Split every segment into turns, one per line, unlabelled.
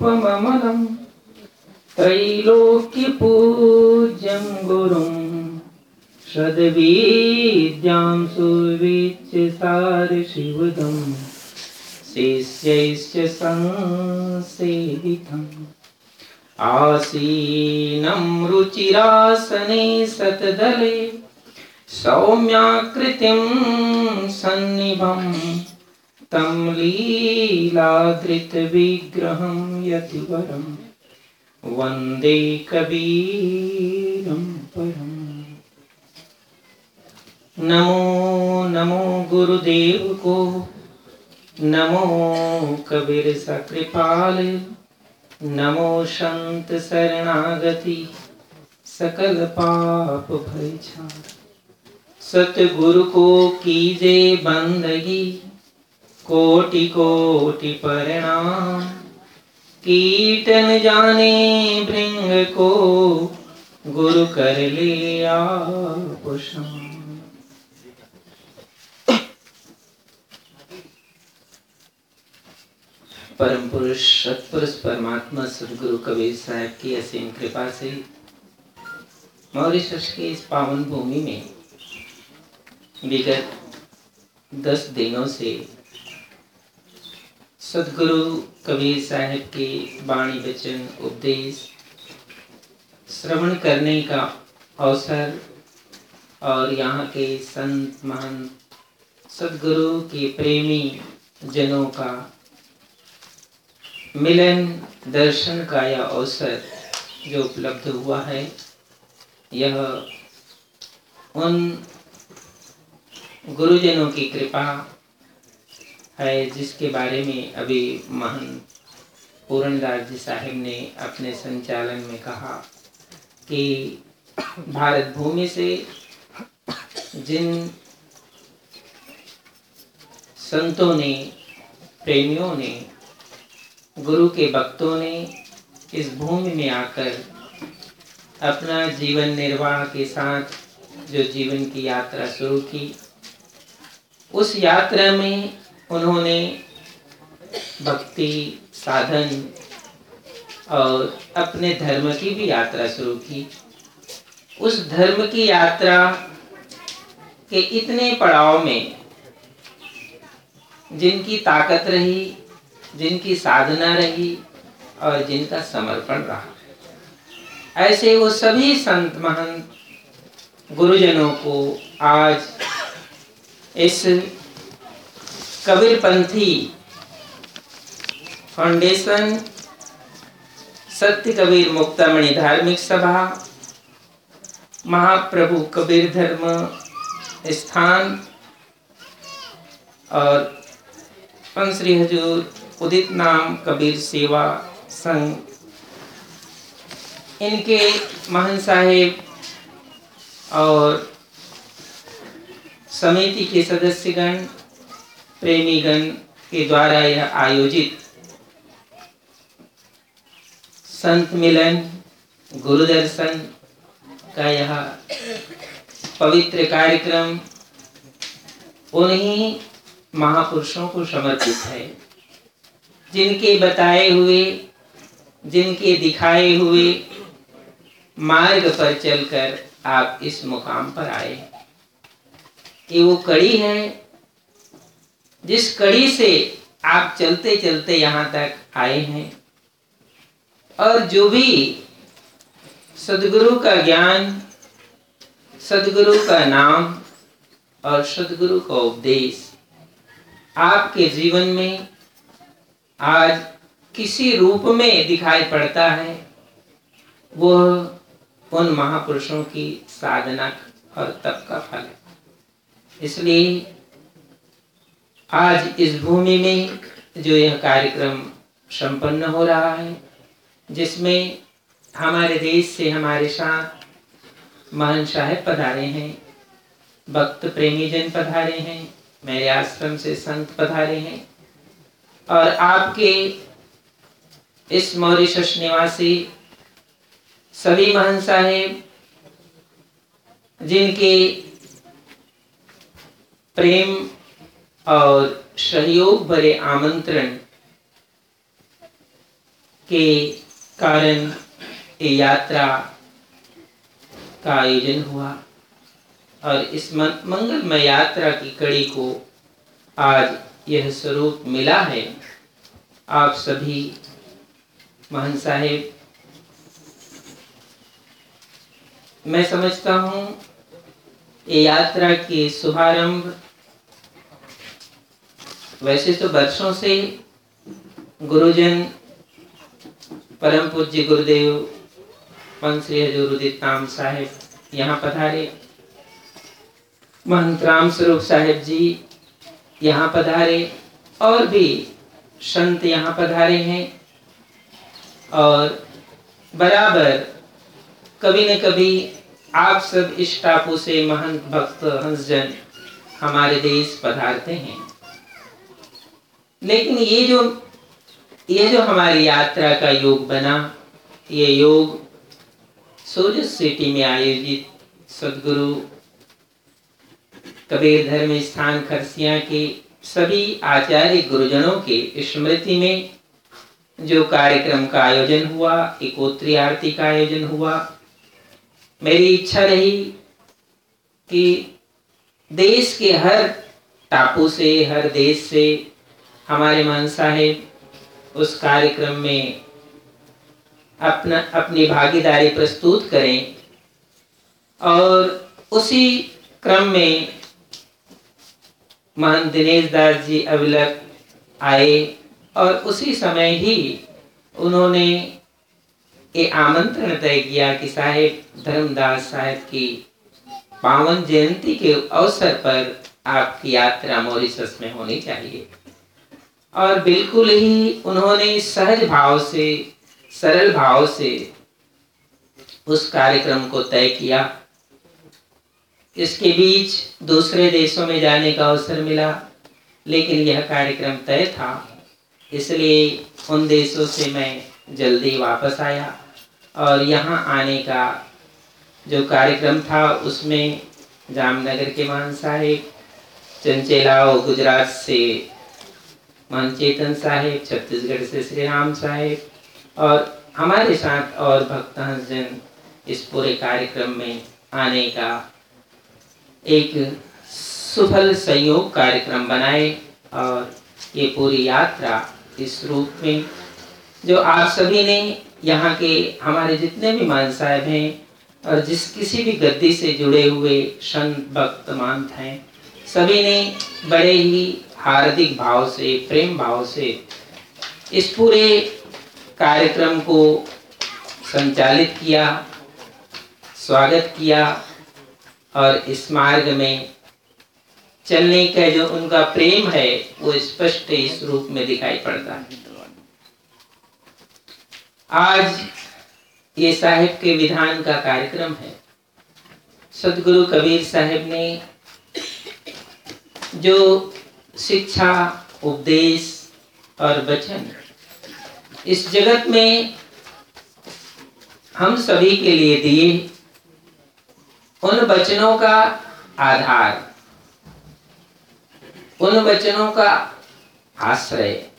रूपममलम् त्रैलोक्यपूज्यं गुरुं सद्विद्यां सुविच्य सारशिवदम् शिष्यैश्च संसेवितम्। आसीनं रुचिरासने सतदले। सौम्याकृतिं सन्निभं तं लीलाधृतविग्रहं यतिवरं। वंदे कबीरं परम्। नमो नमो गुरुदेव को नमो कबीर सकृपाल, नमो संत शरणागति, सकल पाप भय सतगुरु को कीजे बंदगी कोटि कोटि प्रणाम। कीटन जाने भृंग को गुरु कर ले आप परम पुरुष, सतपुरुष, परमात्मा, सदगुरु, कबीर साहब की असीम कृपा से मॉरिशस की इस पावन भूमि में विगत दस दिनों से सदगुरु कबीर साहब के बाणी वचन उपदेश श्रवण करने का अवसर और यहाँ के संत महंत सदगुरु के प्रेमी जनों का मिलन दर्शन का यह अवसर जो उपलब्ध हुआ है, यह उन गुरुजनों की कृपा है, जिसके बारे में अभी महान पूरणदास जी साहिब ने अपने संचालन में कहा कि भारत भूमि से जिन संतों ने, प्रेमियों ने, गुरु के भक्तों ने इस भूमि में आकर अपना जीवन निर्वाह के साथ जो जीवन की यात्रा शुरू की, उस यात्रा में उन्होंने भक्ति, साधन और अपने धर्म की भी यात्रा शुरू की। उस धर्म की यात्रा के इतने पड़ाव में जिनकी ताकत रही, जिनकी साधना रही और जिनका समर्पण रहा। ऐसे वो सभी संत महंत गुरुजनों को आज इस कबीरपंथी फाउंडेशन सत्य कबीर मुक्तामणि धार्मिक सभा, महाप्रभु कबीर धर्म स्थान, और पंश्री हजूर उदित नाम कबीर सेवा संघ। इनके महन साहेब और समिति के सदस्यगण प्रेमीगण के द्वारा यह आयोजित। संत मिलन, गुरु दर्शन का यह पवित्र कार्यक्रम उन्हीं महापुरुषों को समर्पित है। जिनके बताए हुए, जिनके दिखाए हुए मार्ग पर चलकर आप इस मुकाम पर आए। कि वो कड़ी है जिस कड़ी से आप चलते चलते यहाँ तक आए हैं, और जो भी सदगुरु का ज्ञान, सदगुरु का नाम और सदगुरु का उपदेश आपके जीवन में आज किसी रूप में दिखाई पड़ता है वह उन महापुरुषों की साधना और तप का फल है। इसलिए आज इस भूमि में जो यह कार्यक्रम संपन्न हो रहा है, जिसमें हमारे देश से हमारे साथ महान साहेब पधारे हैं, भक्त प्रेमी जन पधारे हैं, मेरे आश्रम से संत पधारे हैं, और आपके इस मॉरिशस निवासी सभी महन साहेब, जिनके प्रेम और सहयोग भरे आमंत्रण के कारण ये यात्रा का आयोजन हुआ। और इस मंगलमय यात्रा की कड़ी को आज यह स्वरूप मिला है। आप सभी महन साहेब, मैं समझता हूँ, ये यात्रा के शुभारंभ वैसे तो वर्षों से गुरुजन परम पूज्य गुरुदेव पंत श्री हजूर उदित नाम साहेब यहाँ पधारे। महंत राम स्वरूप साहेब जी यहाँ पधारे और भी संत यहाँ पधारे हैं और बराबर कभी न कभी आप सब इस टापू से महंत भक्त हंसजन हमारे देश पधारते हैं। लेकिन ये जो ये जो हमारी यात्रा का योग बना, ये योग सोजस सिटी में आयोजित सदगुरु कबीर धर्म स्थान खरसिया के सभी आचार्य गुरुजनों के स्मृति में जो कार्यक्रम का आयोजन हुआ एकोत्री आरती का आयोजन हुआ, मेरी इच्छा रही कि देश के हर टापू से, हर देश से हमारे मान साहेब, उस कार्यक्रम में अपना, अपनी भागीदारी प्रस्तुत करें और उसी क्रम में महंत दिनेश दास जी अविलक आए और उसी समय ही उन्होंने ये आमंत्रण तय किया कि साहेब, धर्मदास साहेब की पावन जयंती के अवसर पर आपकी यात्रा मॉरिशस में होनी चाहिए। और बिल्कुल ही उन्होंने सहज भाव से, सरल भाव से उस कार्यक्रम को तय किया। इसके बीच दूसरे देशों में जाने का अवसर मिला, लेकिन यह कार्यक्रम तय था, इसलिए उन देशों से मैं जल्दी वापस आया और यहाँ आने का जो कार्यक्रम था, उसमें जामनगर के मान साहेब चंचेलाओ गुजरात से मान चेतन साहेब, छत्तीसगढ़ से श्री राम साहेब और हमारे साथ और भक्त जन इस पूरे कार्यक्रम में आने का एक सुफल संयोग कार्यक्रम बनाए और ये पूरी यात्रा इस रूप में, जो आप सभी ने यहाँ के हमारे जितने भी मान साहेब हैं और जिस किसी भी गद्दी से जुड़े हुए संत भक्त मानत हैं, सभी ने बड़े ही हार्दिक भाव से, प्रेम भाव से इस पूरे कार्यक्रम को संचालित किया, स्वागत किया और इस मार्ग में चलने का जो उनका प्रेम है, वो स्पष्ट इस रूप में दिखाई पड़ता है। आज ये साहिब के विधान का कार्यक्रम है। सदगुरु कबीर साहिब ने जो शिक्षा, उपदेश और वचन। इस जगत में हम सभी के लिए दिए उन वचनों का आधार। उन वचनों का आश्रय।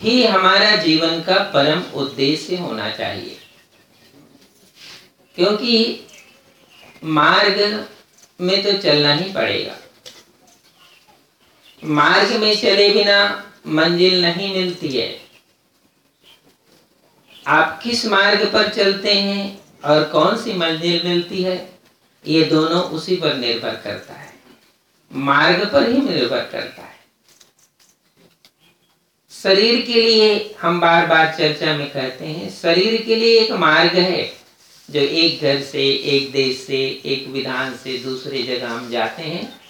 ही हमारा जीवन का परम उद्देश्य होना चाहिए। क्योंकि मार्ग में तो चलना ही पड़ेगा। मार्ग में चले बिना मंजिल नहीं मिलती है। आप किस मार्ग पर चलते हैं और कौन सी मंजिल मिलती है, ये दोनों उसी पर निर्भर करता है। मार्ग पर ही निर्भर करता है। शरीर के लिए हम बार बार चर्चा में कहते हैं, शरीर के लिए एक मार्ग है जो एक घर से, एक देश से, एक विधान से दूसरे जगह हम जाते हैं।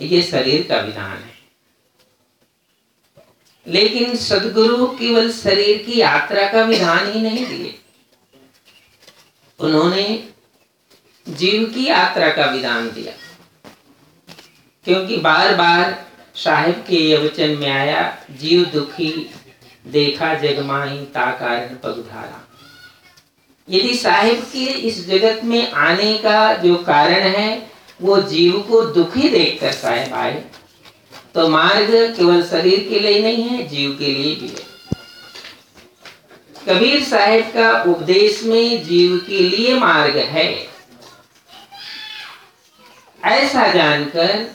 ये शरीर का विधान है। लेकिन सदगुरु केवल शरीर की यात्रा का विधान ही नहीं दिए। उन्होंने जीव की यात्रा का विधान दिया। क्योंकि बार बार साहिब के ये वचन में आया, जीव दुखी देखा जगमाही ता कारण पगधारा यदि साहिब के इस जगत में आने का जो कारण है, वो जीव को दुखी देखकर साहिब आए। तो मार्ग केवल शरीर के लिए नहीं है, जीव के लिए भी है। कबीर साहेब का उपदेश में जीव के लिए मार्ग है। ऐसा जानकर,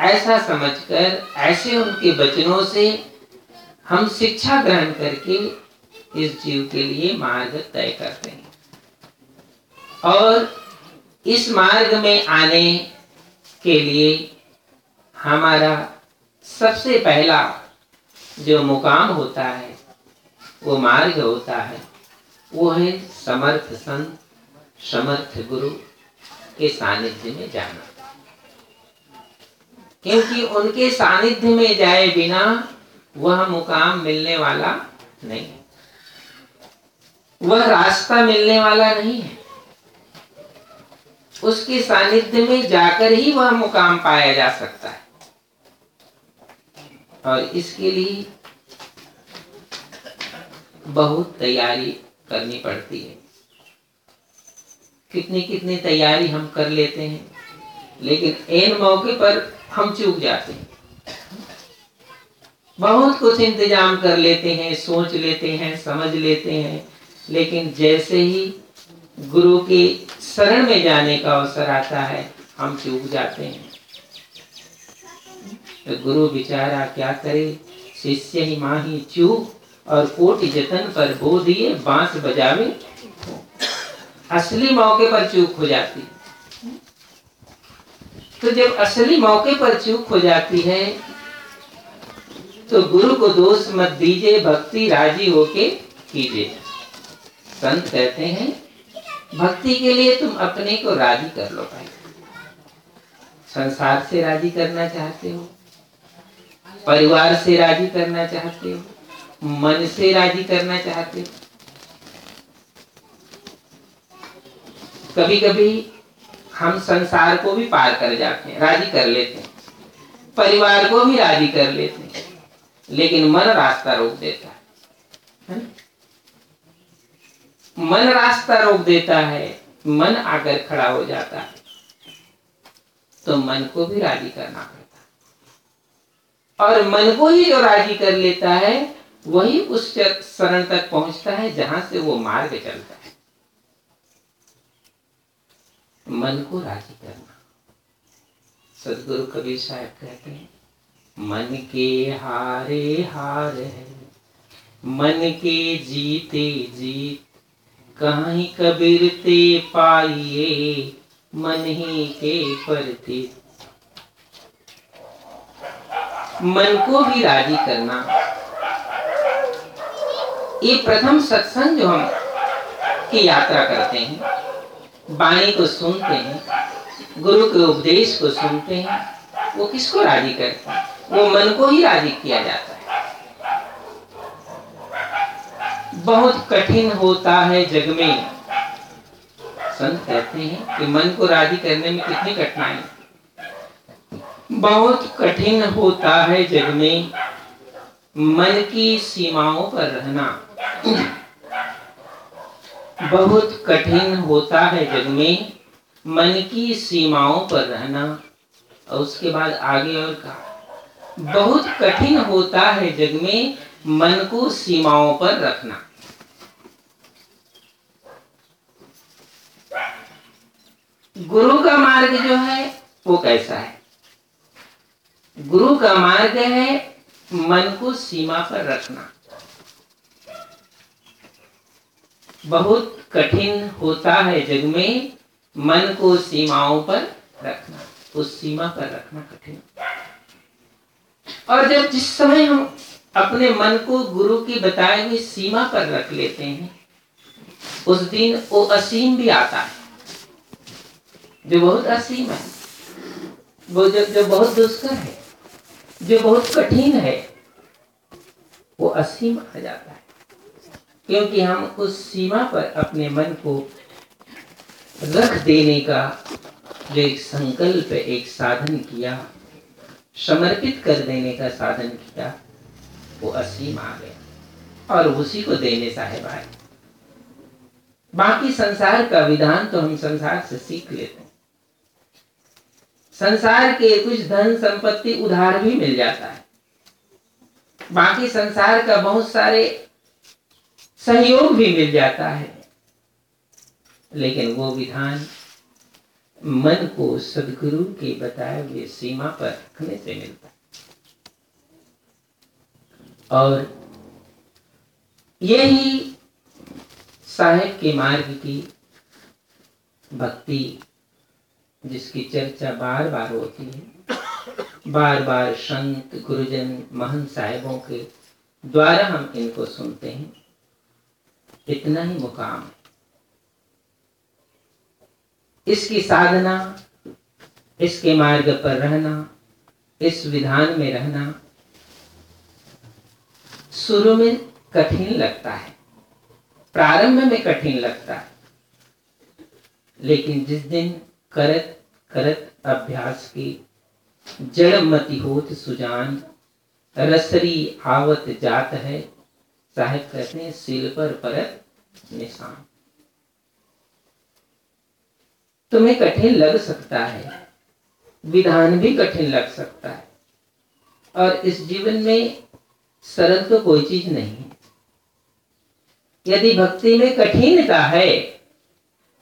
ऐसा समझकर, ऐसे उनके वचनों से हम शिक्षा ग्रहण करके इस जीव के लिए मार्ग तय करते हैं। और इस मार्ग में आने के लिए हमारा सबसे पहला जो मुकाम होता है, वो मार्ग होता है, वो है समर्थ संत, समर्थ गुरु के सानिध्य में जाना। क्योंकि उनके सानिध्य में जाए बिना वह मुकाम मिलने वाला नहीं वह रास्ता मिलने वाला नहीं है। उसके सानिध्य में जाकर ही वह मुकाम पाया जा सकता है। और इसके लिए बहुत तैयारी करनी पड़ती है। कितनी कितनी तैयारी हम कर लेते हैं, लेकिन एन मौके पर हम चूक जाते हैं। बहुत कुछ इंतज़ाम कर लेते हैं, सोच लेते हैं, समझ लेते हैं, लेकिन जैसे ही गुरु के शरण में जाने का अवसर आता है, हम चूक जाते हैं। गुरु बिचारा क्या करे? शिष्य ही माही चूक और कोटि जतन पर बो दिए, बाँस बजावे। असली मौके पर चूक हो जाती। तो जब असली मौके पर चूक हो जाती है तो गुरु को दोष मत दीजिए, भक्ति राज़ी होके कीजिए। संत कहते हैं, भक्ति के लिए तुम अपने को राज़ी कर लो भाई। संसार से राज़ी करना चाहते हो? परिवार से राज़ी करना चाहते हो? मन से राज़ी करना चाहते हो? कभी कभी हम संसार को भी पार कर जाते हैं, राज़ी कर लेते हैं। परिवार को भी राज़ी कर लेते हैं, लेकिन मन रास्ता रोक देता है। मन रास्ता रोक देता है, मन आकर खड़ा हो जाता है। तो मन को भी राज़ी करना पड़ता और मन को ही जो राज़ी कर लेता है, वही उस शरण तक पहुँचता है, जहाँ से वो मार्ग चलता है। मन को राज़ी करना। सदगुरु कबीर साहब कहते हैं, मन के हारे हार है, मन के जीते जीत, कहीं कबीर ते पाइए, मन ही के परते मन को भी राज़ी करना। ये प्रथम सत्संग जो हम की यात्रा करते हैं, वाणी को सुनते हैं, गुरु के उपदेश को सुनते हैं, वो किसको राज़ी करते हैं? वो मन को ही राज़ी किया जाता है। बहुत कठिन होता है जग में। संत कहते हैं कि मन को राज़ी करने में कितनी कठिनाई बहुत कठिन होता है जग में मन की सीमाओं पर रहना। बहुत कठिन होता है जग में मन की सीमाओं पर रहना। और उसके बाद आगे और कहा, बहुत कठिन होता है जग में मन को सीमाओं पर रखना। गुरु का मार्ग जो है वो कैसा है? गुरु का मार्ग है मन को सीमा पर रखना। बहुत कठिन होता है जग में मन को सीमाओं पर रखना, उस सीमा पर रखना कठिन। और जब जिस समय हम अपने मन को गुरु की बताए हुई सीमा पर रख लेते हैं, उस दिन वो असीम भी आता है। जो बहुत असीम है, वो जो जो बहुत दुष्कर है जो बहुत कठिन है, वो असीम आ जाता है। क्योंकि हम उस सीमा पर अपने मन को रख देने का जो एक संकल्प, एक साधन किया, समर्पित कर देने का साधन किया, वो असीम आ गया। और उसी को देने साहेब आए। बाकी संसार का विधान तो हम संसार से सीख लेते हैं। संसार के कुछ धन संपत्ति उधार भी मिल जाता है। बाकी संसार का बहुत सारे सहयोग भी मिल जाता है। लेकिन वो विधान मन को सदगुरु के बताए हुए सीमा पर रखने से मिलता और यही साहेब के मार्ग की भक्ति जिसकी चर्चा बार बार होती है। बार बार संत, गुरुजन महन साहेबों के द्वारा हम इनको सुनते हैं। इतना ही मुकाम है। इसकी साधना, इसके मार्ग पर रहना, इस विधान में रहना शुरू में कठिन लगता है। प्रारंभ में कठिन लगता है। लेकिन जिस दिन करत करत अभ्यास की। जड़ मति होत सुजान, रसरी आवत जात है। साहेब कहते हैं सिल पर परत निशान। तुम्हें कठिन लग सकता है। विधान भी कठिन लग सकता है। और इस जीवन में सरल तो कोई चीज़ नहीं। है यदि भक्ति में कठिनता है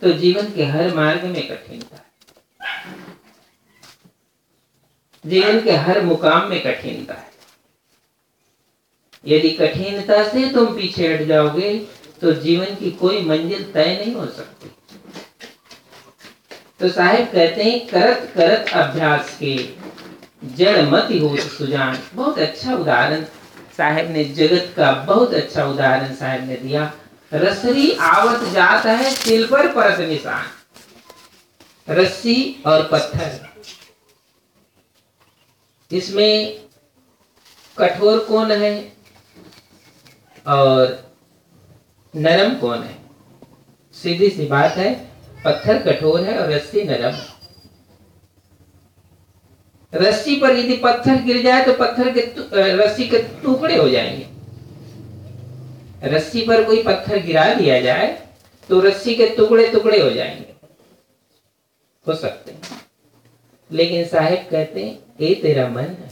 तो जीवन के हर मार्ग में कठिनता है। जीवन के हर मुकाम में कठिनता है। यदि कठिनता से तुम पीछे हट जाओगे तो जीवन की कोई मंजिल तय नहीं हो सकती। तो साहेब कहते हैं, करत करत अभ्यास के जड़ मत हो सुजान। बहुत अच्छा उदाहरण साहेब ने, जगत का बहुत अच्छा उदाहरण साहेब ने दिया। रसरी आवत जात है तिल पर परत निशान। रस्सी और पत्थर। इसमें कठोर कौन है और नरम कौन है? सीधी सी बात है, पत्थर कठोर है और रस्सी नरम रस्सी पर यदि पत्थर गिर जाए तो पत्थर के रस्सी के टुकड़े हो जाएँगे। रस्सी पर कोई पत्थर गिरा दिया जाए तो रस्सी के टुकड़े टुकड़े हो जाएँगे। हो सकते हैं। लेकिन साहेब कहते हैं, ये तेरा मन है,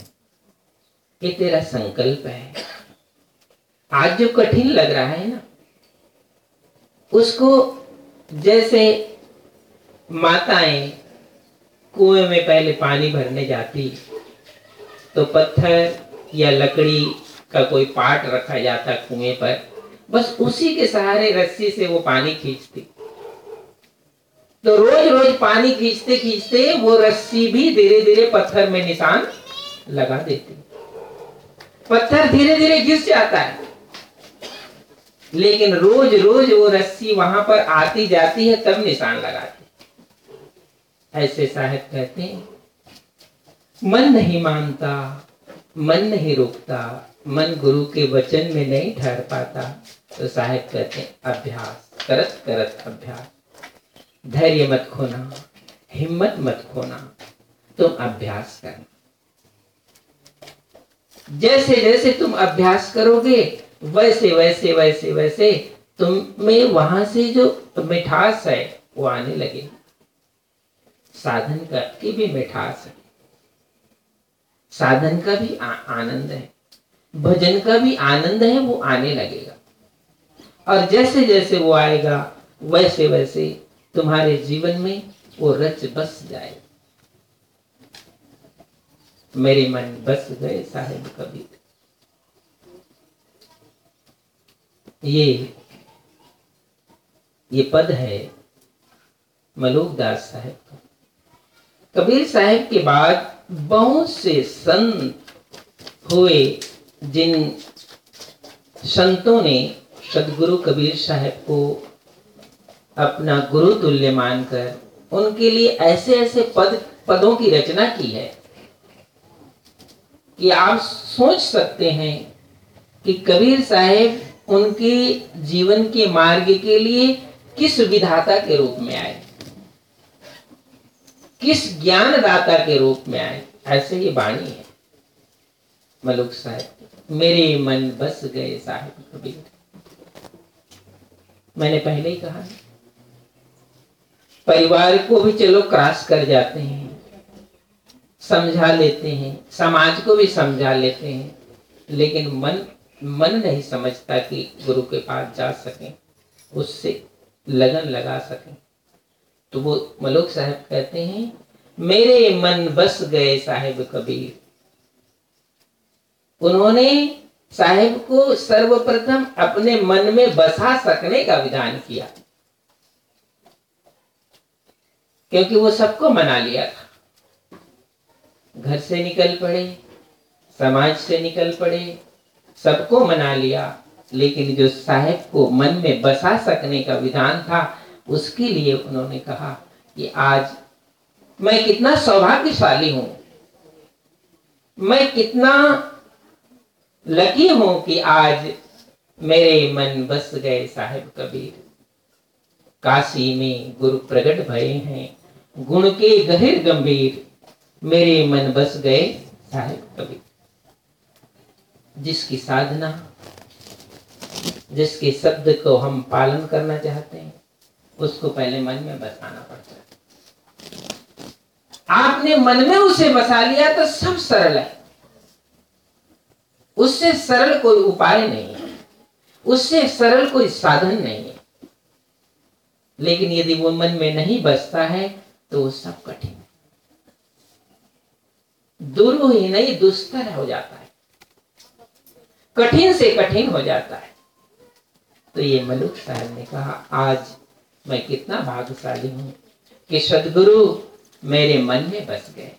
ये तेरा संकल्प है। आज जो कठिन लग रहा है ना, उसको जैसे माताएँ कुएँ में पहले पानी भरने जाती तो पत्थर या लकड़ी का कोई पार्ट रखा जाता कुएँ पर बस उसी के सहारे रस्सी से वो पानी खींचती। तो रोज रोज पानी खींचते खींचते वो रस्सी भी धीरे धीरे पत्थर में निशान लगा देती। पत्थर धीरे धीरे घिस जाता है। लेकिन रोज रोज वो रस्सी वहाँ पर आती जाती है तब निशान लगाती। ऐसे साहेब कहते हैं, मन नहीं मानता, मन नहीं रोकता, मन गुरु के वचन में नहीं ठहर पाता। तो साहेब कहते अभ्यास करत करत अभ्यास। धैर्य मत खोना हिम्मत मत खोना तुम अभ्यास करना। जैसे जैसे तुम अभ्यास करोगे वैसे वैसे वैसे वैसे तुम में वहाँ से जो मिठास है वो आने लगेगी। साधन का की भी मिठास है। साधन का भी आ, आनंद है। भजन का भी आनंद है वो आने लगेगा। और जैसे जैसे वो आएगा, वैसे वैसे तुम्हारे जीवन में वो रच बस जाए। मेरे मन बस गए साहेब कबीर ये ये पद है मलूक दास साहेब का। कबीर साहब के बाद बहुत से संत हुए जिन संतों ने सदगुरु कबीर साहब को अपना गुरु तुल्य मानकर उनके लिए ऐसे ऐसे पद, पदों की रचना की है कि आप सोच सकते हैं कि कबीर साहब उनके जीवन के मार्ग के लिए किस विधाता के रूप में आए, किस ज्ञान दाता के रूप में आए, ऐसे ये वाणी है। मलुक साहब, मेरे मन बस गए साहिब कबीर। मैंने पहले ही कहा परिवार को भी चलो क्रॉस कर जाते हैं। समझा लेते हैं। समाज को भी समझा लेते हैं। लेकिन मन मन नहीं समझता कि गुरु के पास जा सकें। उससे लगन लगा सकें। तो वो मलोक साहब कहते हैं, मेरे मन बस गए साहेब कबीर। उन्होंने साहेब को सर्वप्रथम अपने मन में बसा सकने का विधान किया। क्योंकि वो सबको मना लिया था। घर से निकल पड़े, समाज से निकल पड़े, सबको मना लिया, लेकिन जो साहेब को मन में बसा सकने का विधान था, उसके लिए उन्होंने कहा कि आज मैं कितना सौभाग्यशाली हूँ। मैं कितना लकी हूँ कि आज मेरे मन बस गए साहेब कबीर। काशी में गुरु प्रकट भये हैं, गुण के गहिर गंभीर मेरे मन बस गए साहेब कबीर। जिसकी साधना, जिसके शब्द को हम पालन करना चाहते हैं, उसको पहले मन में बसाना पड़ता है। आपने मन में उसे बसा लिया तो सब सरल है। उससे सरल कोई उपाय नहीं है। उससे सरल कोई साधन नहीं है। लेकिन यदि वो मन में नहीं बसता है तो वो सब कठिन दूर ही नहीं, दुस्तर हो जाता है। कठिन से कठिन हो जाता है। तो ये मलुक साहब ने कहा, आज मैं कितना भाग्यशाली हूँ कि सदगुरु मेरे मन में बस गए।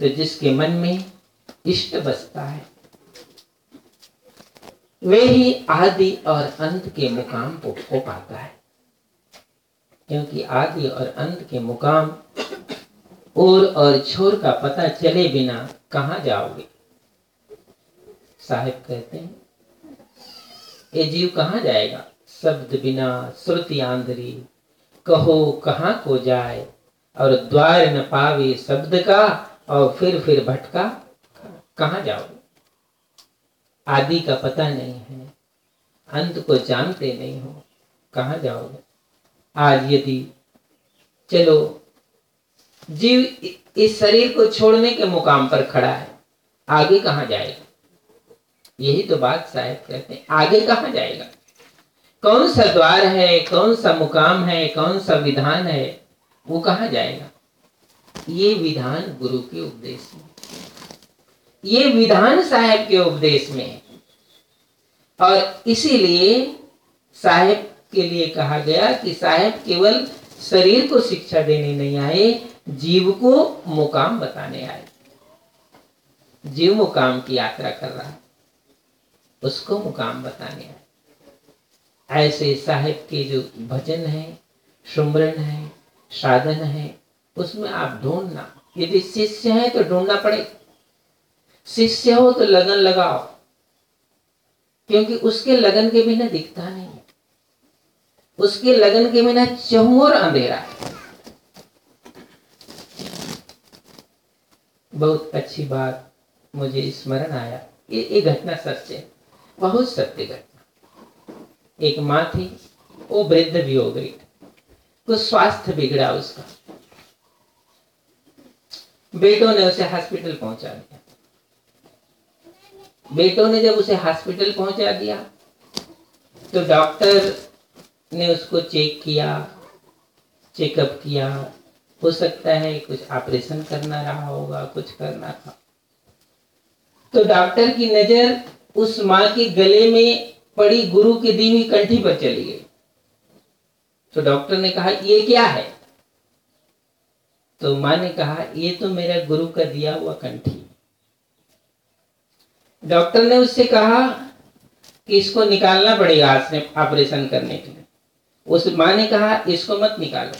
तो जिसके मन में इष्ट बसता है। वे ही आदि और अंत के मुकाम को पाता है। क्योंकि आदि और अंत के मुकाम और और छोर का पता चले बिना कहा जाओगे? साहिब कहते हैं, ये जीव कहाँ जाएगा? शब्द बिना, श्रुति आंधरी। कहो कहाँ को जाए? और द्वार न पावे शब्द का और फिर फिर भटका कहाँ जाओगे आदि का पता नहीं है, अंत को जानते नहीं हो, कहाँ जाओगे? आज यदि चलो, जीव इस शरीर को छोड़ने के मुकाम पर खड़ा है, आगे कहाँ जाएगा? यही तो बात साहब कहते हैं, आगे कहाँ जाएगा? कौन सा द्वार है, कौन सा मुकाम है, कौन सा विधान है, वो कहाँ जाएगा? ये विधान गुरु के उपदेश में। ये विधान साहेब के उपदेश में है। और इसीलिए साहेब के लिए कहा गया कि साहेब केवल शरीर को शिक्षा देने नहीं आए, जीव को मुकाम बताने आए। जीव मुकाम की यात्रा कर रहा है, उसको मुकाम बताने आए। ऐसे साहेब के जो भजन है सुमरन है, साधन है, उसमें आप ढूंढना। यदि शिष्य है तो ढूंढना पड़े शिष्य हो तो लगन लगाओ, क्योंकि उसके लगन के बिना दिखता नहीं उसके लगन के बिना चहुर अंधेरा है। बहुत अच्छी बात मुझे स्मरण आया। ये ये घटना सच है, बहुत सत्य घटना। एक माँ थी, वो वृद्ध भी हो गई कुछ स्वास्थ्य बिगड़ा उसका। बेटों ने उसे हॉस्पिटल पहुँचा दिया बेटों ने जब उसे हॉस्पिटल पहुँचा दिया तो डॉक्टर ने उसको चेक किया, चेकअप किया। हो सकता है कुछ ऑपरेशन करना रहा होगा, कुछ करना था। तो डॉक्टर की नज़र उस माँ के गले में पड़ी गुरु की दी हुई कंठी पर चली गई। तो डॉक्टर ने कहा, ये क्या है? तो माँ ने कहा, ये तो मेरा गुरु का दिया हुआ कंठी डॉक्टर ने उससे कहा कि इसको निकालना पड़ेगा से ऑपरेशन करने के लिए। उस माँ ने कहा, इसको मत निकालो।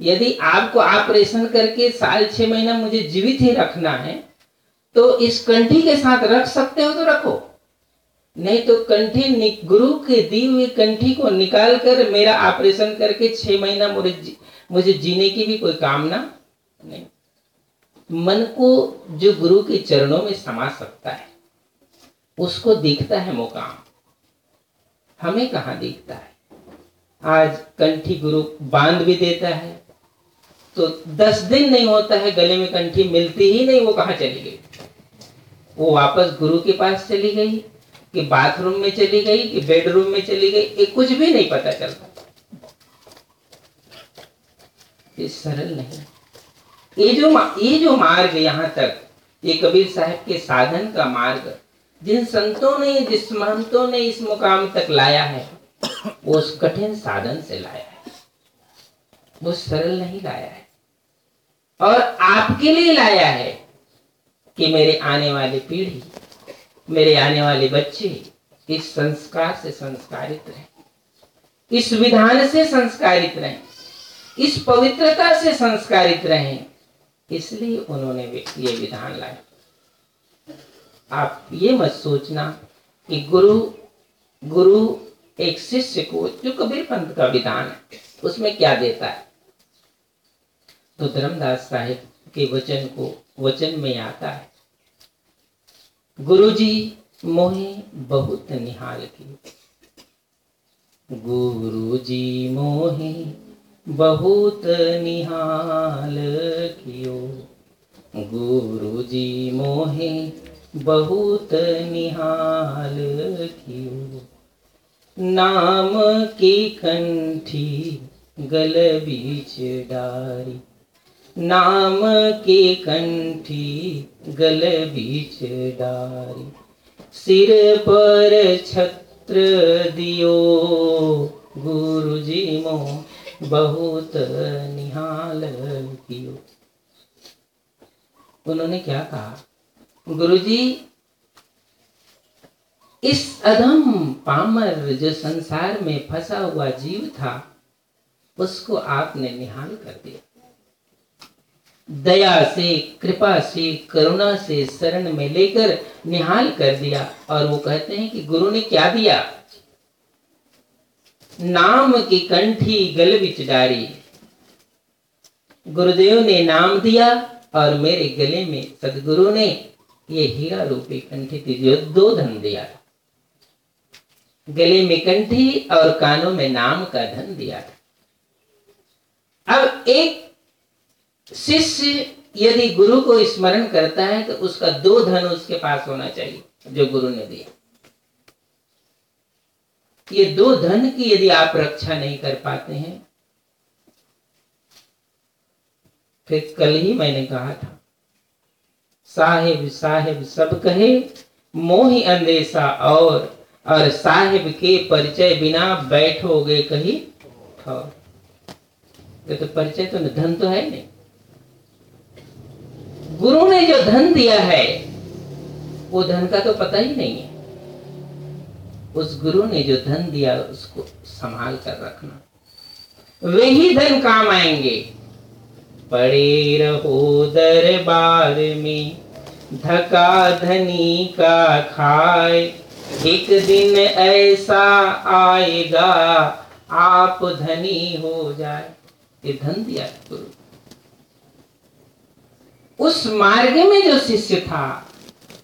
यदि आपको ऑपरेशन करके साल छह महीना मुझे जीवित ही रखना है तो इस कंठी के साथ रख सकते हो तो रखो। नहीं तो कंठी गुरु के दी हुई कंठी को निकाल कर मेरा ऑपरेशन करके छह महीना मुझे मुझे जीने की भी कोई कामना नहीं। मन को जो गुरु के चरणों में समा सकता है, उसको दिखता है मुकाम। हमें कहा दिखता है? आज कंठी गुरु बाँध भी देता है तो दस दिन नहीं होता है गले में कंठी मिलती ही नहीं, वो कहा चली गई? वो वापस गुरु के पास चली गई, कि बाथरूम में चली गई, कि बेडरूम में चली गई, ये कुछ भी नहीं पता चलता। ये सरल नहीं ये जो ये जो मार्ग यहाँ तक, ये कबीर साहब के साधन का मार्ग, जिन संतों ने, जिस महंतों ने इस मुकाम तक लाया है, वो उस कठिन साधन से लाया है। वो सरल नहीं लाया है। और आपके लिए लाया है कि मेरे आने वाली पीढ़ी, मेरे आने वाले बच्चे इस संस्कार से संस्कारित रहे, इस विधान से संस्कारित रहे, इस पवित्रता से संस्कारित रहे इसलिए उन्होंने ये विधान लाया आप ये मत सोचना कि गुरु गुरु एक शिष्य को, जो कबीर पंथ का विधान है, उसमें क्या देता है? तो धर्मदास साहिब के वचन को, वचन में आता है, गुरुजी मोहे बहुत निहाल की गुरुजी मोहे बहुत निहाल कियो। गुरुजी मोहे बहुत निहाल कियो। नाम की कंठी गल बीच डारी। नाम के कंठी गल बीच डारी। सिर पर छत्र दियो। गुरु जी बहुत निहाल कियो। उन्होंने क्या कहा? गुरु जी इस अधम पामर जो संसार में फंसा हुआ जीव था, उसको आपने निहाल कर दिया। दया से, कृपा से, करुणा से शरण में लेकर निहाल कर दिया और वो कहते हैं कि गुरु ने क्या दिया? नाम की कंठी गल बिच डारी। गुरुदेव ने नाम दिया और मेरे गले में सदगुरु ने ये हीरा रूपी कंठी थी दो धन दिया। गले में कंठी और कानों में नाम का धन दिया था। अब एक शिष्य यदि गुरु को स्मरण करता है तो उसका दो धन उसके पास होना चाहिए, जो गुरु ने दिया। ये दो धन की यदि आप रक्षा नहीं कर पाते हैं, फिर कल ही मैंने कहा था, साहेब साहेब सब कहे, मोही अंदेशा और और साहेब के परिचय बिना बैठोगे कहीं? तो परिचय तो धन तो है नहीं। गुरु ने जो धन दिया है, वो धन का तो पता ही नहीं है। उस गुरु ने जो धन दिया उसको संभाल कर रखना। वे ही धन काम आएँगे। पड़े रहो दरबार में, धका धनी का खाए। एक दिन ऐसा आएगा, आप धनी हो जाए। ये धन दिया गुरु। उस मार्ग में जो शिष्य था,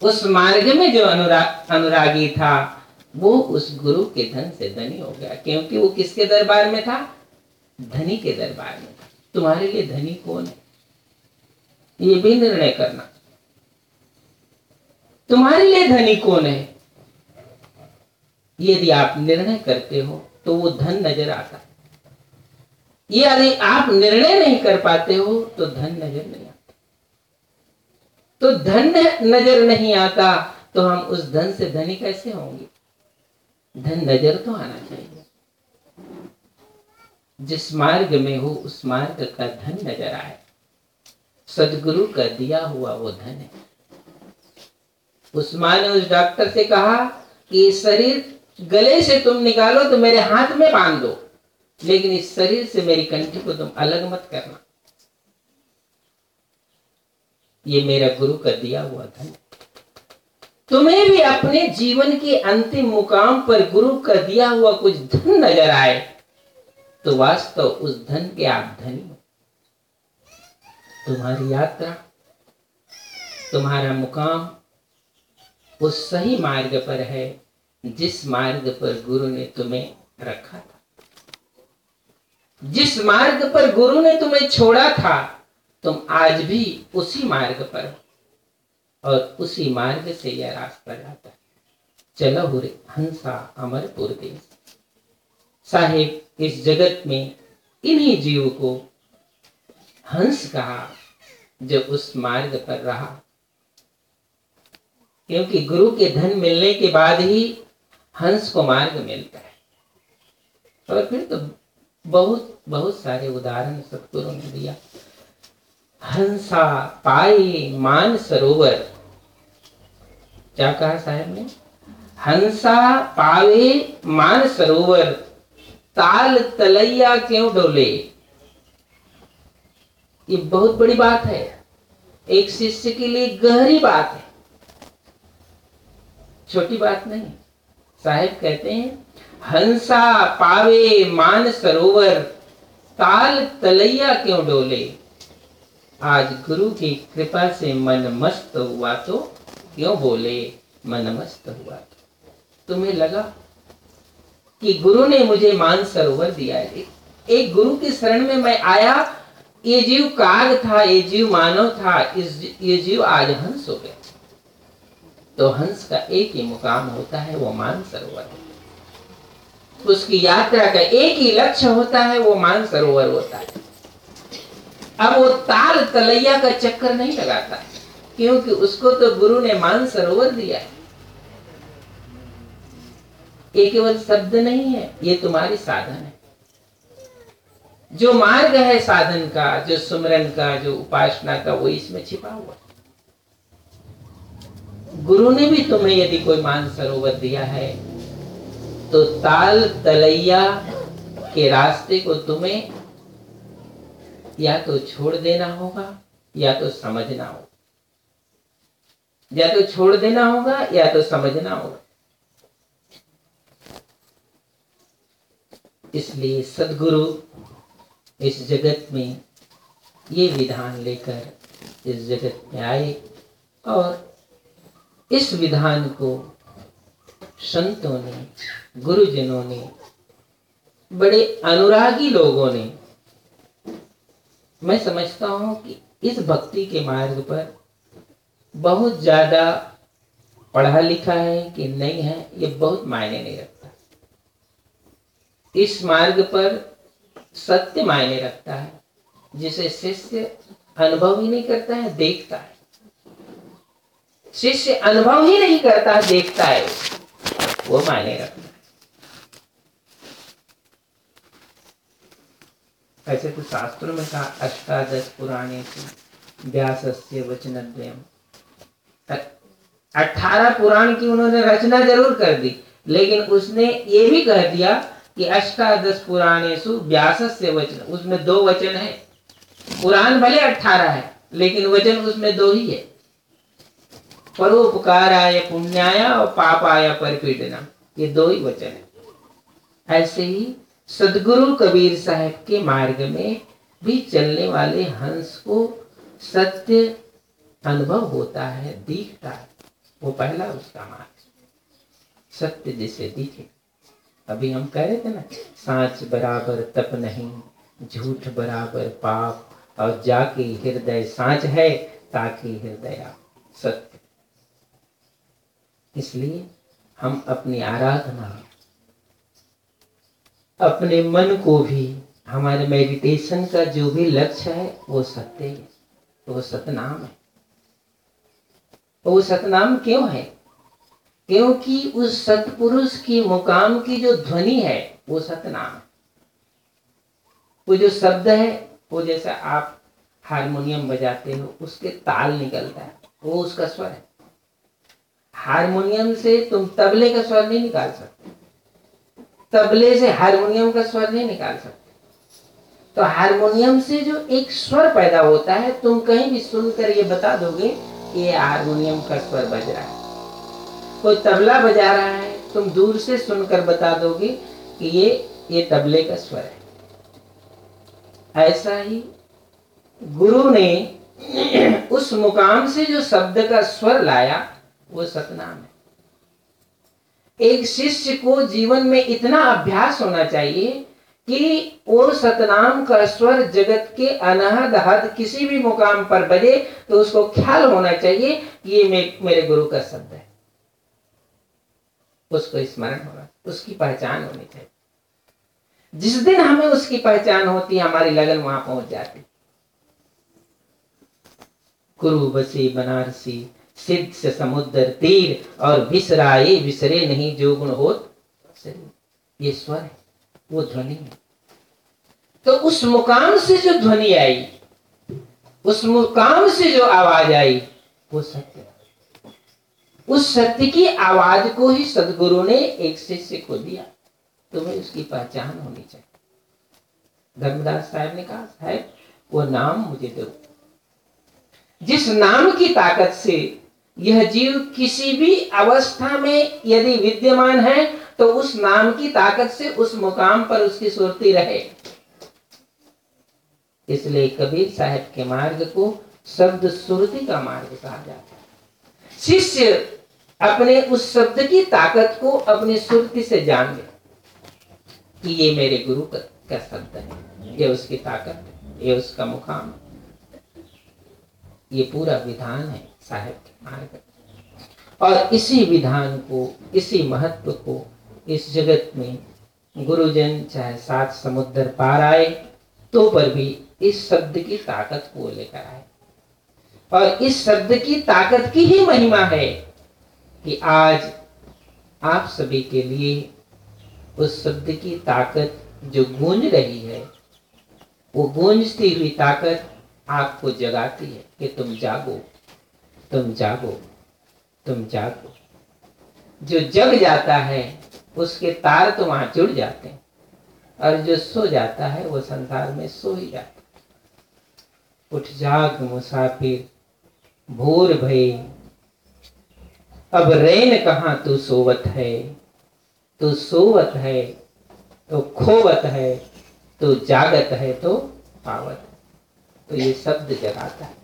उस मार्ग में जो अनुरा अनुरागी था वो उस गुरु के धन से धनी हो गया। क्योंकि वो किसके दरबार में था? धनी के दरबार में तुम्हारे लिए धनी कौन है? ये भी निर्णय करना। तुम्हारे लिए धनी कौन है? यदि आप निर्णय करते हो तो वो धन नज़र आता। ये यदि आप निर्णय नहीं कर पाते हो तो धन नज़र नहीं आता। तो धन नज़र नहीं आता तो हम उस धन से धनी कैसे होंगे? धन नज़र तो आना चाहिए। जिस मार्ग में हो, उस मार्ग का धन नज़र आए। सदगुरु का दिया हुआ वो धन है। उस माँ ने उस डॉक्टर से कहा कि शरीर गले से तुम निकालो तो मेरे हाथ में बाँध दो। लेकिन इस शरीर से मेरी कंठी को तुम अलग मत करना। ये मेरा गुरु का दिया हुआ धन तुम्हें भी अपने जीवन के अंतिम मुकाम पर गुरु का दिया हुआ कुछ धन नज़र आए तो वास्तव उस धन के आप धनी हो। तुम्हारी यात्रा, तुम्हारा मुकाम उस सही मार्ग पर है, जिस मार्ग पर गुरु ने तुम्हें रखा था। जिस मार्ग पर गुरु ने तुम्हें छोड़ा था, तुम आज भी उसी मार्ग पर और उसी मार्ग से यह रास्ता जाता है। चलो हंसा अमरपुर देश साहेब, इस जगत में इन्हीं जीव को हंस कहा जो उस मार्ग पर रहा। क्योंकि गुरु के धन मिलने के बाद ही हंस को मार्ग मिलता है। और फिर तो बहुत बहुत सारे उदाहरण सतगुरु ने दिया। हंसा पाए मान, सरोवर। क्या कहा साहेब ने? हंसा, पावे, मान, सरोवर। ताल, तलैया क्यों डोले? ये बहुत बड़ी बात है। एक शिष्य के लिए गहरी बात है। छोटी बात नहीं। साहेब कहते हैं, हंसा, पावे, मान, सरोवर। ताल, तलैया क्यों डोले? आज गुरु की कृपा से मन मस्त हुआ तो क्यों बोले? मन मस्त हुआ तो। तुम्हें लगा कि गुरु ने मुझे मान सरोवर दिया है। एक गुरु की शरण में मैं आया, ये जीव काग था, ये जीव मानव था, इस ये जीव आज हंस हो गया। तो हंस का एक ही मुकाम होता है, वो मान सरोवर। उसकी यात्रा का एक ही लक्ष्य होता है, वो मान सरोवर होता है। अब वो ताल तलैया का चक्कर नहीं लगाता, क्योंकि उसको तो गुरु ने मान सरोवर दिया है। ये केवल शब्द नहीं है, ये तुम्हारी साधन है। जो मार्ग है साधन का, जो सुमरन का, जो उपासना का, वो इसमें छिपा हुआ गुरु ने भी तुम्हें यदि कोई मान सरोवर दिया है तो ताल तलैया के रास्ते को तुम्हें या तो छोड़ देना होगा, या तो समझना होगा। या तो छोड़ देना होगा, या तो समझना होगा। इसलिए सदगुरु इस जगत में ये विधान लेकर इस जगत में आए और इस विधान को संतों ने, गुरुजनों ने, बड़े अनुरागी लोगों ने मैं समझता हूँ कि इस भक्ति के मार्ग पर बहुत ज़्यादा पढ़ा लिखा है कि नहीं है, ये बहुत मायने नहीं रखता। इस मार्ग पर सत्य मायने रखता है, जिसे शिष्य अनुभव ही नहीं करता है, देखता है। शिष्य अनुभव ही नहीं करता, देखता है। वो मायने रखता ऐसे तो शास्त्रों में कहा, अष्टादश पुराने व्यास से वचन अठारह पुराण की उन्होंने रचना ज़रूर कर दी, लेकिन उसने ये भी कह दिया कि अष्टादश पुराणेशु व्यास से वचन, उसमें दो वचन है। पुराण भले अठारह है, लेकिन वचन उसमें दो ही है। परोपकाराय पुण्याय और पाप पापाय परपीडना ये दो ही वचन है। ऐसे ही सदगुरु कबीर साहब के मार्ग में भी चलने वाले हंस को सत्य अनुभव होता है, दिखता है। वो पहला उसका मार्ग सत्य जिसे दिखे। अभी हम कह रहे थे ना, सांच बराबर तप नहीं, झूठ बराबर पाप, और जाके हृदय सांच है, ताकि हृदय सत्य। इसलिए हम अपनी आराधना अपने मन को भी, हमारे मेडिटेशन का जो भी लक्ष्य है, वो सत्य है वो सतनाम है। वो सतनाम क्यों है? क्योंकि उस सतपुरुष की मुकाम की जो ध्वनि है, वो सतनाम है। वो जो शब्द है, वो जैसा आप हारमोनियम बजाते हो, उसके ताल निकलता है, वो उसका स्वर है। हारमोनियम से तुम तबले का स्वर नहीं निकाल सकते। तबले से हारमोनियम का स्वर नहीं निकाल सकते। तो हारमोनियम से जो एक स्वर पैदा होता है, तुम कहीं भी सुनकर ये बता दोगे कि ये हारमोनियम का स्वर बज रहा है। कोई तबला बजा रहा है, तुम दूर से सुनकर बता दोगे कि ये ये तबले का स्वर है। ऐसा ही गुरु ने उस मुकाम से जो शब्द का स्वर लाया, वो सतनाम है। एक शिष्य को जीवन में इतना अभ्यास होना चाहिए कि वो सतनाम का स्वर जगत के अनहद हद किसी भी मुकाम पर बजे तो उसको ख्याल होना चाहिए ये मेरे गुरु का शब्द है। उसको स्मरण होना, उसकी पहचान होनी चाहिए। जिस दिन हमें उसकी पहचान होती है हमारी लगन वहाँ पहुँच जाती। गुरु बसी बनारसी सिद्ध से समुद्र, तीर और विसराए विसरे नहीं जो गुण हो ये स्वर है, वो ध्वनि है। तो उस मुकाम से जो ध्वनि आई, उस मुकाम से जो आवाज़ आई, वो सत्य उस सत्य की आवाज़ को ही सदगुरु ने एक शिष्य को दिया। तुम्हें उसकी पहचान होनी चाहिए। धर्मदास साहब ने कहा, साहब, वो नाम मुझे दो। जिस नाम की ताकत से यह जीव किसी भी अवस्था में यदि विद्यमान है तो उस नाम की ताकत से उस मुकाम पर उसकी सुरती रहे। इसलिए कबीर साहब के मार्ग को शब्द सुरती का मार्ग कहा जाता है। शिष्य अपने उस शब्द की ताकत को अपनी सुरती से जान ले कि ये मेरे गुरु का शब्द है, ये उसकी ताकत है, ये उसका मुकाम ये पूरा विधान है साहेब और इसी विधान को, इसी महत्व को इस जगत में गुरुजन चाहे सात समुद्र पार आए तो पर भी इस शब्द की ताकत को लेकर आए। और इस शब्द की ताकत की ही महिमा है कि आज आप सभी के लिए उस शब्द की ताकत जो गूंज रही है, वो गूंजती हुई ताकत आपको जगाती है कि तुम जागो। तुम जागो तुम जागो। जो जग जाता है, उसके तार तो वहाँ जुड़ जाते हैं। और जो सो जाता है, वो संसार में सो ही जाता उठ जाग मुसाफिर, भोर भय अब रेन कहा तू सोवत है? तू सोवत है तो खोवत है तो जागत है तो पावत है। तो ये शब्द जगाता है।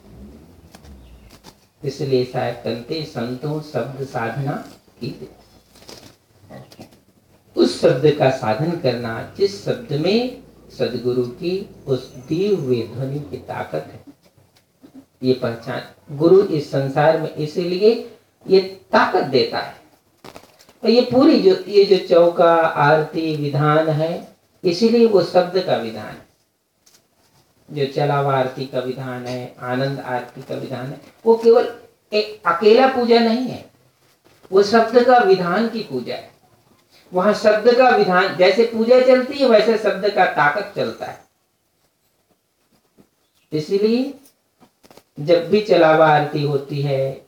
इसलिए शायद कंते संतों शब्द साधना की उस शब्द का साधन करना, जिस शब्द में सदगुरु की उस दिए हुए ध्वनि की ताकत है। ये पहचान, गुरु इस संसार में इसीलिए ये ताकत देता है। तो ये पूरी जो, ये जो चौका, आरती, विधान है, इसीलिए वो शब्द का विधान है। जो चलावा आरती का विधान है, आनंद आरती का विधान है, वो केवल एक अकेला पूजा नहीं है। वो शब्द का विधान की पूजा है। वहाँ शब्द का विधान, जैसे पूजा चलती है, वैसे शब्द का ताकत चलता है। इसीलिए जब भी चलावा आरती होती है,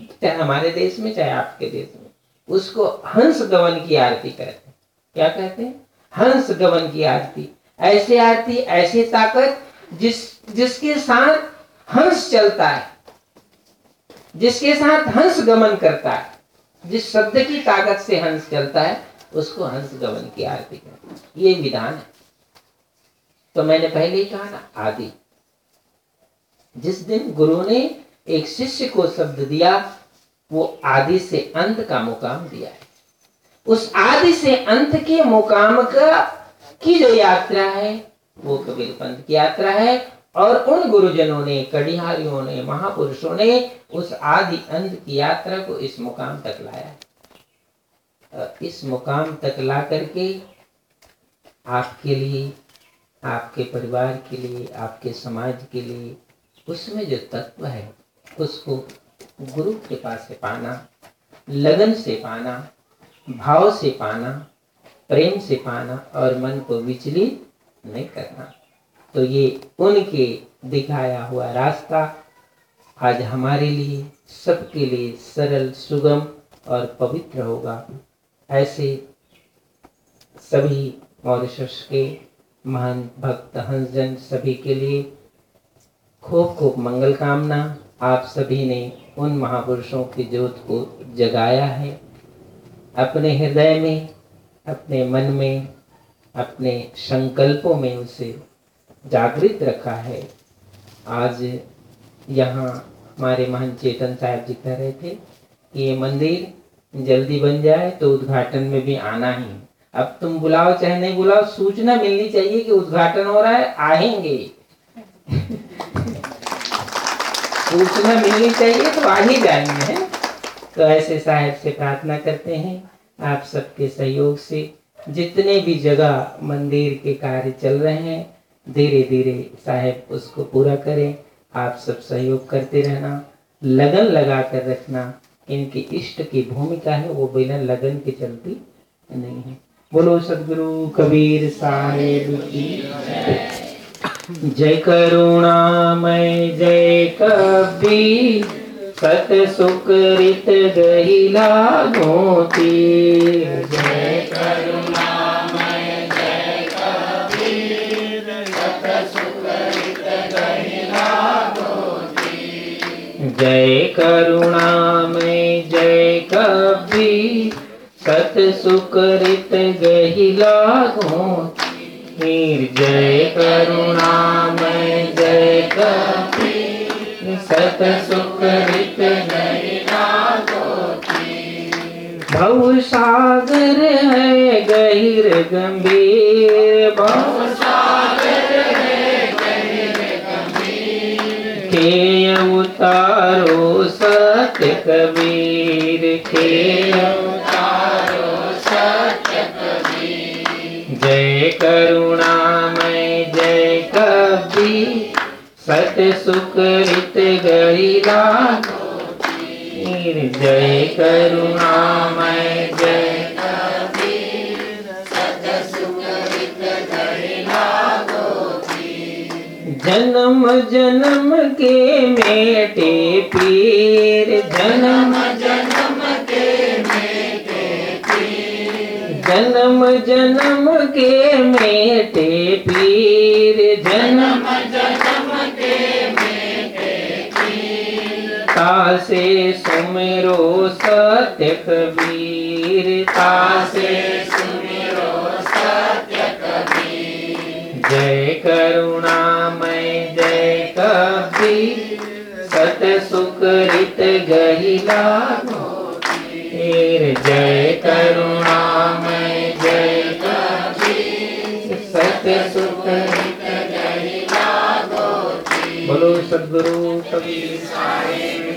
चाहे हमारे देश में, चाहे आपके देश में, उसको हंस गवन की आरती कहते हैं। क्या कहते हैं? हंस गवन की आरती। ऐसे आरती, ऐसी ताकत जिस, जिसके साथ हंस चलता है, जिसके साथ हंस गमन करता है, जिस शब्द की ताकत से हंस चलता है, उसको हंस गमन की आरती कहते ये विधान है। तो मैंने पहले ही कहा ना, आदि। जिस दिन गुरु ने एक शिष्य को शब्द दिया, वो आदि से अंत का मुकाम दिया है। उस आदि से अंत के मुकाम का की जो यात्रा है वो कबीर पंथ की यात्रा है। और उन गुरुजनों ने कड़िहारियों ने, महापुरुषों ने उस आदि अंत की यात्रा को इस मुकाम तक लाया। इस मुकाम तक ला करके आपके लिए, आपके परिवार के लिए, आपके समाज के लिए उसमें जो तत्व है, उसको गुरु कृपा से पाना, लगन से पाना, भाव से पाना, प्रेम से पाना और मन को विचलित नहीं करना। तो ये उनके दिखाया हुआ रास्ता आज हमारे लिए, सबके लिए सरल, सुगम और पवित्र होगा। ऐसे सभी मॉरिशस के महान भक्त, हंसजन सभी के लिए खूब खूब मंगल कामना। आप सभी ने उन महापुरुषों की ज्योत को जगाया है। अपने हृदय में, अपने मन में अपने संकल्पों में उसे जागृत रखा है। आज यहाँ हमारे महान चेतन साहब जी कह रहे थे कि ये मंदिर जल्दी बन जाए तो उद्घाटन में भी आना ही। अब तुम बुलाओ चाहे नहीं बुलाओ, सूचना मिलनी चाहिए कि उद्घाटन हो रहा है, आएँगे। सूचना मिलनी चाहिए तो आ ही जाएँगे, हैं? तो ऐसे साहेब से प्रार्थना करते हैं। आप सबके सहयोग से जितने भी जगह मंदिर के कार्य चल रहे हैं धीरे धीरे साहेब उसको पूरा करें। आप सब सहयोग करते रहना। लगन लगा कर रखना। इनकी इष्ट की भूमिका है, वो बिना लगन के चलती नहीं है। बोलो सदगुरु कबीर साहेब की। जय करुणामय, जय कबीर। सत सुकृत गहिला गोती जय जय करुणा में जय कबीर सत सुकृत गहिला गोती जय करुणा में जय कबीर सत सुकृत गहिला भव सागर है गहिर गंभीर भव के उतारो सत्य कबीर के। उतारो सत्य कबीर जय करुणामय, जय कबीर। सत्य सुकृत गरीला जय करुणा करुणामय, जय जन्म जन्म के मेटे पीर, जन्म जन्म के मेटे पीर जन्म जन्म के मेटे पीर, जन्म जन्म के मेटे पीर तासे सुमिरो सत्य कबीर तासे सुमिरो सत्य कबीर जय करुणामय जय सत सत सुकृत गहिला फिर जय करुणामय, जय सत सत सुकृत गहिला बोलो सदगुरु कबीर